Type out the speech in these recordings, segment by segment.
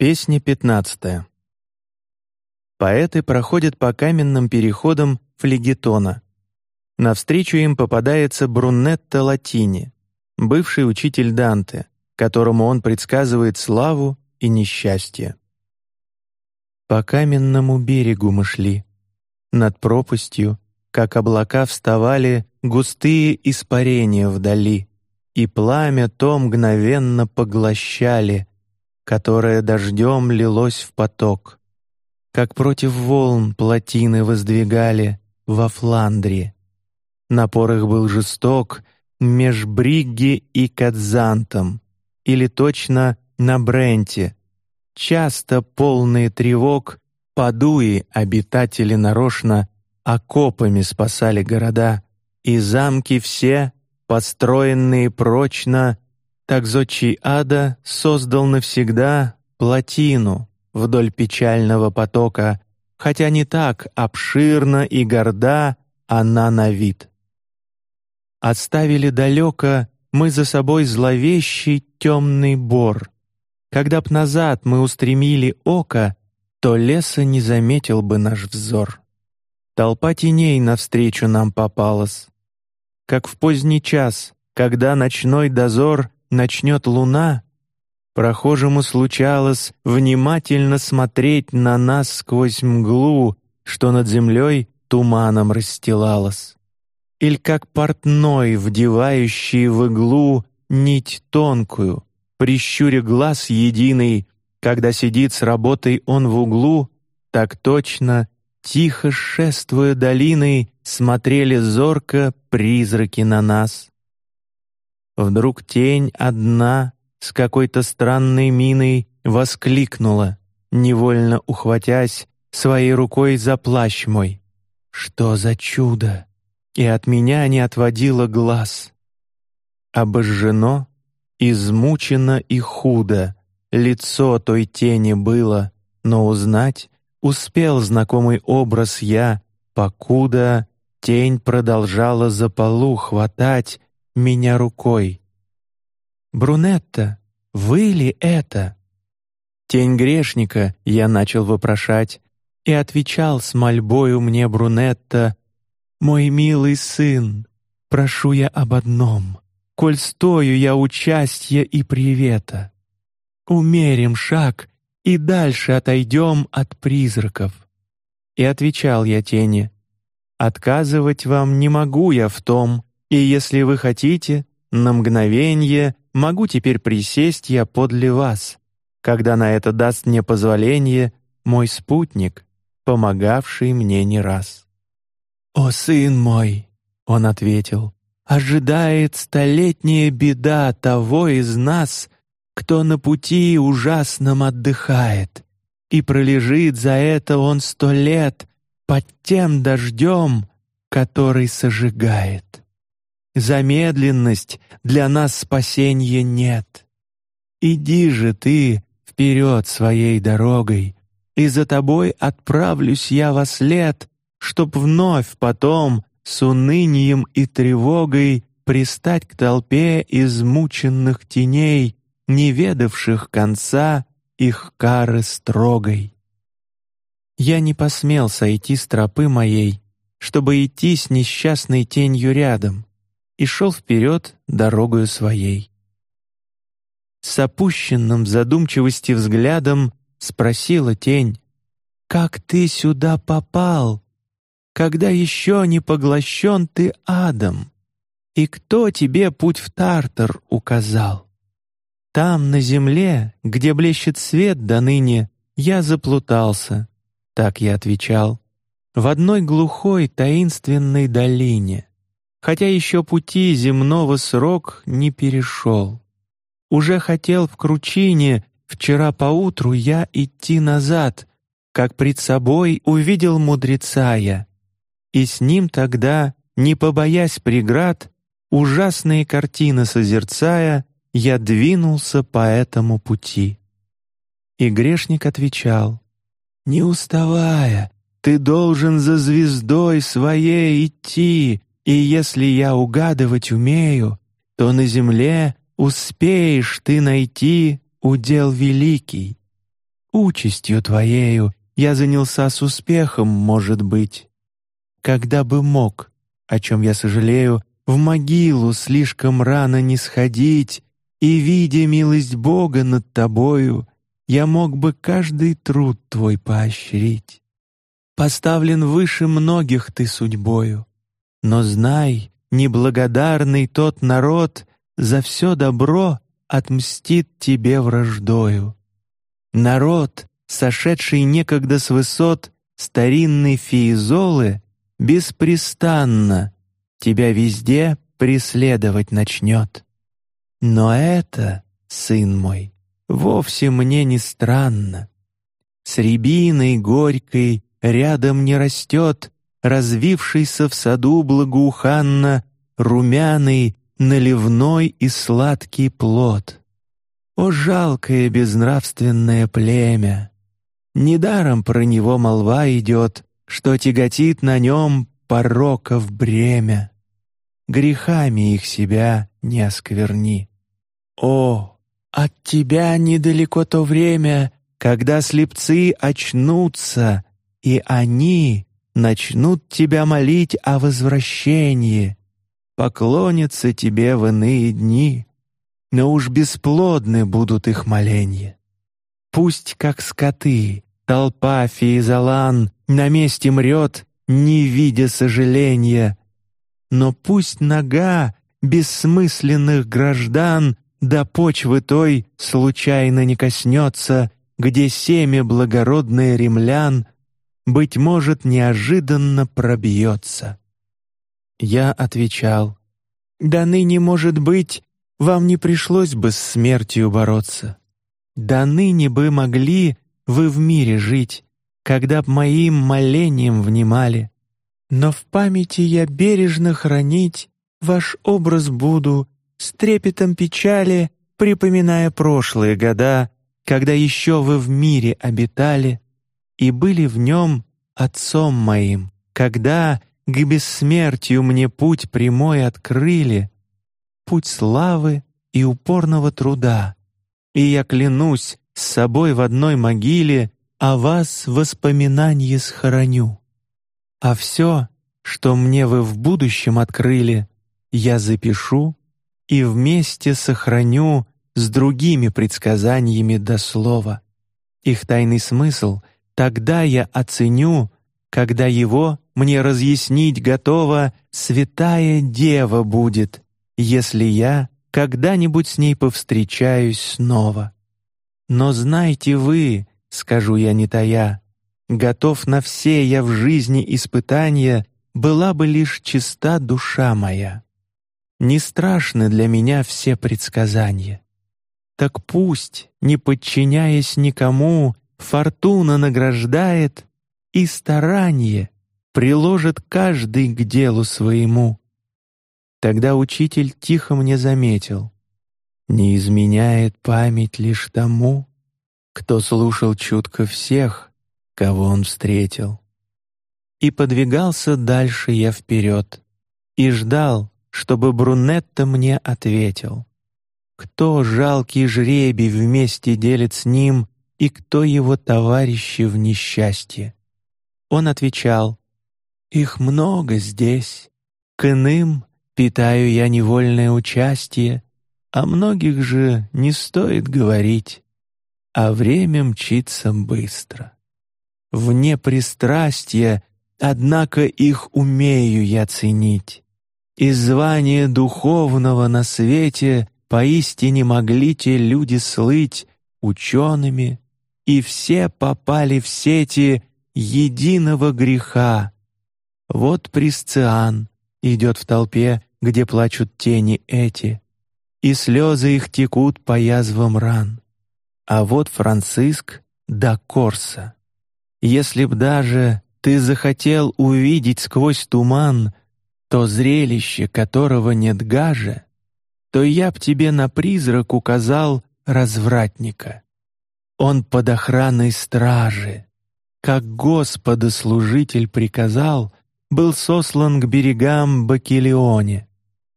Песня пятнадцатая. Поэты проходят по каменным переходам флегетона. Навстречу им попадается Брунетто Латини, бывший учитель Данте, которому он предсказывает славу и несчастье. По каменному берегу мы шли. Над пропастью, как облака вставали густые испарения вдали, и пламя то мгновенно поглощали, которое дождем лилось в поток, как против волн плотины воздвигали во Фландрии. Напор их был жесток меж Бригги и Кадзантом, или точно на Бренте. Часто полные тревог подуи обитатели нарочно окопами спасали города, и замки все, построенные прочно, так зодчий ада создал навсегда плотину вдоль печального потока, хотя не так обширна и горда она на вид. Оставили далеко мы за собой зловещий темный бор. Когда б назад мы устремили око, то леса не заметил бы наш взор. Толпа теней навстречу нам попалась, как в поздний час, когда ночной дозор начнет луна, прохожему случалось внимательно смотреть на нас сквозь мглу, что над землей туманом расстилалась, или как портной, вдевающий в иглу нить тонкую, прищуря глаз единый, когда сидит с работой он в углу, так точно, тихо шествуя долиной, смотрели зорко призраки на нас. Вдруг тень одна с какой-то странной миной воскликнула, невольно ухватясь своей рукой за плащ мой. Что за чудо! И от меня не отводила глаз. Обожжено, измучено и худо лицо той тени было, но узнать успел знакомый образ я, покуда тень продолжала за полу хватать меня рукой. Брунетта, вы ли это? Тень грешника я начал вопрошать и отвечал с мольбою мне Брунетта: мой милый сын, прошу я об одном, коль стою я участия и привета, умерим шаг и дальше отойдем от призраков. И отвечал я тени: отказывать вам не могу я в том, и если вы хотите, на мгновение могу теперь присесть я подле вас, когда на это даст мне позволение мой спутник, помогавший мне не раз. О сын мой, он ответил, ожидает столетняя беда того из нас, кто на пути ужасном отдыхает, и пролежит за это он сто лет под тем дождем, который сожигает. Замедленность для нас спасения нет. Иди же ты вперед своей дорогой, и за тобой отправлюсь я во след, чтоб вновь потом с унынием и тревогой пристать к толпе измученных теней, не ведавших конца их кары строгой. Я не посмел сойти с тропы моей, чтобы идти с несчастной тенью рядом и шел вперед дорогою своей. С опущенным задумчивости взглядом спросила тень: "Как ты сюда попал? Когда еще не поглощен ты адом? И кто тебе путь в Тартар указал? Там на земле, где блещет свет до ныне, я заплутался. Так я отвечал в одной глухой таинственной долине хотя еще пути земного срок не перешел. Уже хотел в кручине вчера поутру я идти назад, как пред собой увидел мудреца я, и с ним тогда, не побоясь преград, ужасные картины созерцая, я двинулся по этому пути. И грешник отвечал: не уставая, ты должен за звездой своей идти, и если я угадывать умею, то на земле успеешь ты найти удел великий. участью твоею я занялся с успехом, может быть. Когда бы мог, о чем я сожалею, в могилу слишком рано не сходить, и видя милость Бога над тобою, я мог бы каждый труд твой поощрить. Поставлен выше многих ты судьбою, но знай, неблагодарный тот народ за все добро отмстит тебе враждою. Народ, сошедший некогда с высот старинной фиизолы, беспрестанно тебя везде преследовать начнет. Но это, сын мой, вовсе мне не странно. С рябиной горькой рядом не растет развившийся в саду благоуханно румяный, наливной и сладкий плод. О жалкое безнравственное племя! Недаром про него молва идет, что тяготит на нем пороков бремя. Грехами их себя не оскверни. О, от тебя недалеко то время, когда слепцы очнутся, и они начнут тебя молить о возвращении, поклонятся тебе в иные дни, но уж бесплодны будут их моления. Пусть, как скоты, толпа физалан на месте мрет, не видя сожаления, но пусть нога бессмысленных граждан до почвы той случайно не коснется, где семя благородное римлян быть может, неожиданно пробьется. Я отвечал, да ныне, может быть, вам не пришлось бы с смертью бороться. Да ныне бы могли вы в мире жить, когда б моим молением внимали. Но в памяти я бережно хранить ваш образ буду, с трепетом печали, припоминая прошлые года, когда еще вы в мире обитали и были в нем отцом моим, когда к бессмертию мне путь прямой открыли, путь славы и упорного труда. И я клянусь с собой в одной могиле о вас воспоминание схороню. А все, что мне вы в будущем открыли, я запишу и вместе сохраню с другими предсказаниями до слова. Их тайный смысл Тогда я оценю, когда его мне разъяснить готова святая дева будет, если я когда-нибудь с ней повстречаюсь снова. Но знайте вы, скажу я не тая, готов на все я в жизни испытания, была бы лишь чиста душа моя. Не страшны для меня все предсказания. Так пусть, не подчиняясь никому, Фортуна награждает, и старание приложит каждый к делу своему. Тогда учитель тихо мне заметил: не изменяет память лишь тому, кто слушал чутко всех, кого он встретил. И подвигался дальше я вперед и ждал, чтобы Брунетта мне ответил. Кто жалкий жребий вместе делит с ним и кто его товарищи в несчастье. Он отвечал: их много здесь. К иным питаю я невольное участие, а многих же не стоит говорить. А время мчится быстро. Вне пристрастия, однако их умею я ценить. И звание духовного на свете поистине могли те люди слыть учеными, и все попали в сети единого греха. Вот Присциан идет в толпе, где плачут тени эти, и слезы их текут по язвам ран. А вот Франциск да Корса. Если б даже ты захотел увидеть сквозь туман то зрелище, которого нет гаже, то я б тебе на призрак указал развратника. Он под охраной стражи, как Господа служитель приказал, был сослан к берегам Бакилионе,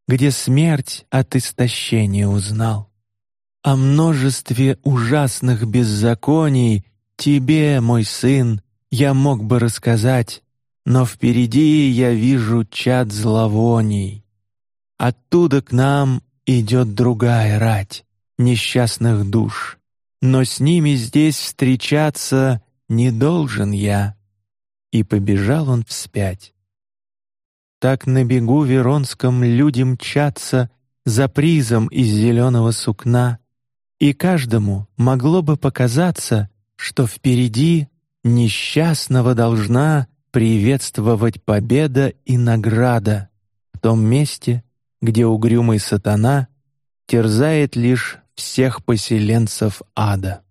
где смерть от истощения узнал. О множестве ужасных беззаконий тебе, мой сын, я мог бы рассказать, но впереди я вижу чад зловоний. Оттуда к нам идет другая рать несчастных душ, но с ними здесь встречаться не должен я. И побежал он вспять. Так на бегу Веронском люди мчатся за призом из зеленого сукна, и каждому могло бы показаться, что впереди несчастного должна приветствовать победа и награда в том месте, где угрюмый сатана терзает лишь всех поселенцев ада.